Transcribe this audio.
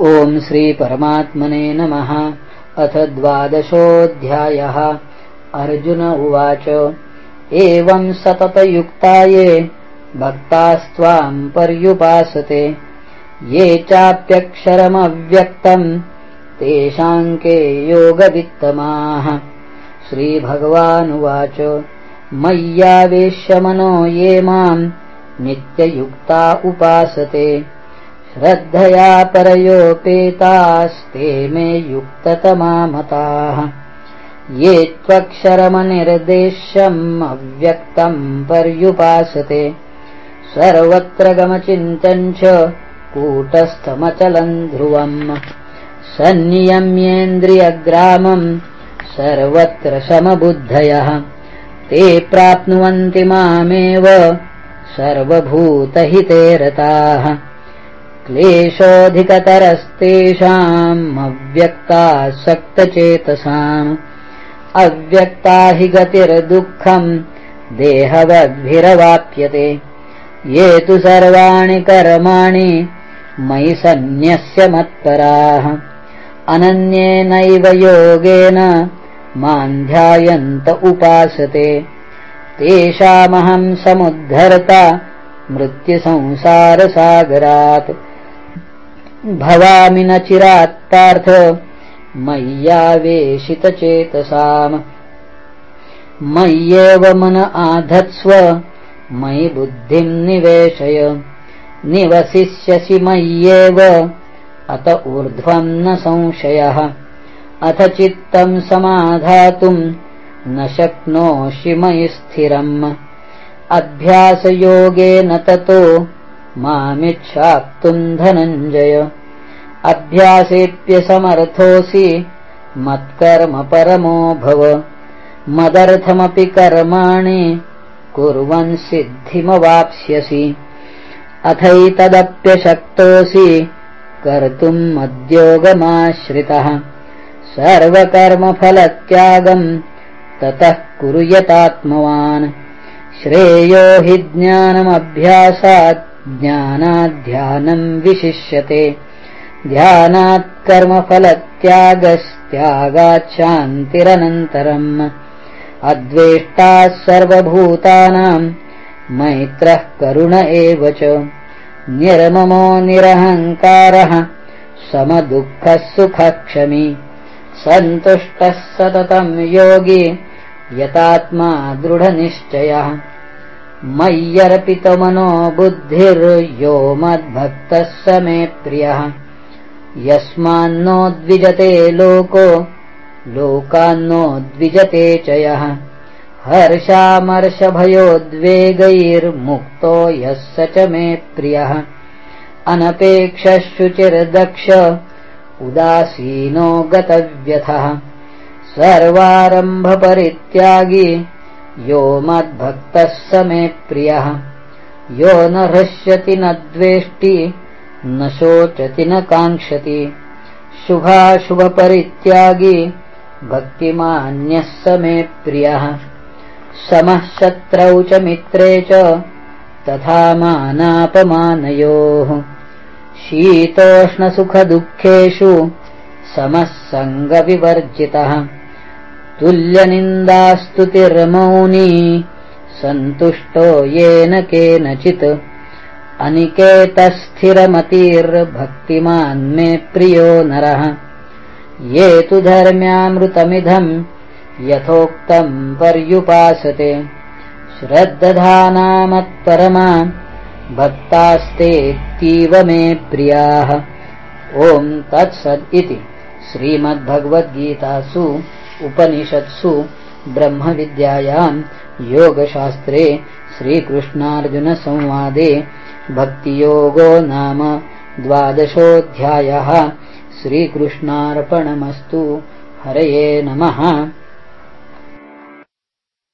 ॐ श्रीपरमात्मने नमः। अथ द्वादशोऽध्यायः। अर्जुन उवाच। एवम् सततयुक्ताये भक्तास्त्वाम् पर्युपासते। ये चाप्यक्षरमव्यक्तम् तेषाम् के योगवित्तमाः। श्रीभगवानुवाच। मय्यावेश्यमनो ये माम् नित्ययुक्ता उपासते श्रद्धया परयोपेतास्ते मे युक्ततमामताः। ये त्वक्षरमनिर्देश्यम् अव्यक्तम् पर्युपासते। सर्वत्र गमचिन्तम् च कूटस्थमचलम् ध्रुवम्। सन्नियम्येन्द्रियग्रामम् सर्वत्र समबुद्धयः। ते प्राप्नुवन्ति मामेव सर्वभूतहिते रताः क्लेशोऽधिकतरस्तेषाम् अव्यक्तासक्तचेतसाम्। अव्यक्ता हि गतिर्दुःखम् देहवद्भिरवाप्यते। ये तु सर्वाणि कर्माणि मयि सन्न्यस्य मत्पराः। अनन्येनैव योगेन माम् ध्यायन्त उपासते। तेषामहम् समुद्धर्ता मृत्युसंसारसागरात् भवामि न चिरात्पार्थ मय्यावेशितचेतसाम् मय्येव मन आधत्स्व मयि बुद्धिम् निवेशय। निवसिष्यसि मय्येव अत ऊर्ध्वम् न संशयः। अथ चित्तम् समाधातुम् न शक्नोषि मयि स्थिरम्। अभ्यासयोगेन ततो मामिच्छाप्तुम् धनञ्जय अभ्यासेऽप्यसमर्थोऽसि मत्कर्म परमो भव। मदर्थमपि कर्माणि कुर्वन् सिद्धिमवाप्स्यसि। अथैतदप्यशक्तोऽसि कर्तुम् मद्योगमाश्रितः। सर्वकर्मफलत्यागम् ततः कुरु यतात्मवान्। श्रेयो हि ज्ञानमभ्यासात् ज्ञानाध्यानम् विशिष्यते। ध्यानात् कर्मफलत्यागस्त्यागाच्छान्तिरनन्तरम्। अद्वेष्टाः सर्वभूतानाम् मैत्रः करुण एव च। निर्ममो निरहङ्कारः समदुःखः सुखक्षमी। सन्तुष्टः सततम् योगी यतात्मा दृढनिश्चयः मय्यर्पितमनो बुद्धिर्यो मद्भक्तः स मे प्रियः यस्मान्नो द्विजते लोको लोकान्नो द्विजते च यः। हर्षामर्षभयोद्वेगैर्मुक्तो यः स च मे प्रियः। अनपेक्षशुचिर्दक्ष उदासीनो गतव्यथः। सर्वारम्भपरित्यागी यो मद्भक्तः स मे प्रियः। यो न हृष्यति न द्वेष्टि न शोचति न काङ्क्षति। शुभाशुभपरित्यागी भक्तिमान्यः स मे प्रियः। समः शत्रौ च मित्रे च तथा मानापमानयोः। शीतोष्णसुखदुःखेषु समः सङ्गविवर्जितः तुल्यनिन्दास्तुतिर्मौनी। सन्तुष्टो येन केनचित्। अनिकेतस्थिरमतिर्भक्तिमान् मे प्रियो नरः। ये तु धर्म्यामृतमिदम् यथोक्तम् पर्युपासते। श्रद्दधानामत्परमा भक्तास्तेऽतीव मे प्रियाः। ॐ तत्सद् इति। श्रीमद्भगवद्गीतासु उपनिषत्सु ब्रह्मविद्यायाम् योगशास्त्रे श्रीकृष्णार्जुनसंवादे भक्तियोगो नाम द्वादशोऽध्यायः। श्रीकृष्णार्पणमस्तु। हरये नमः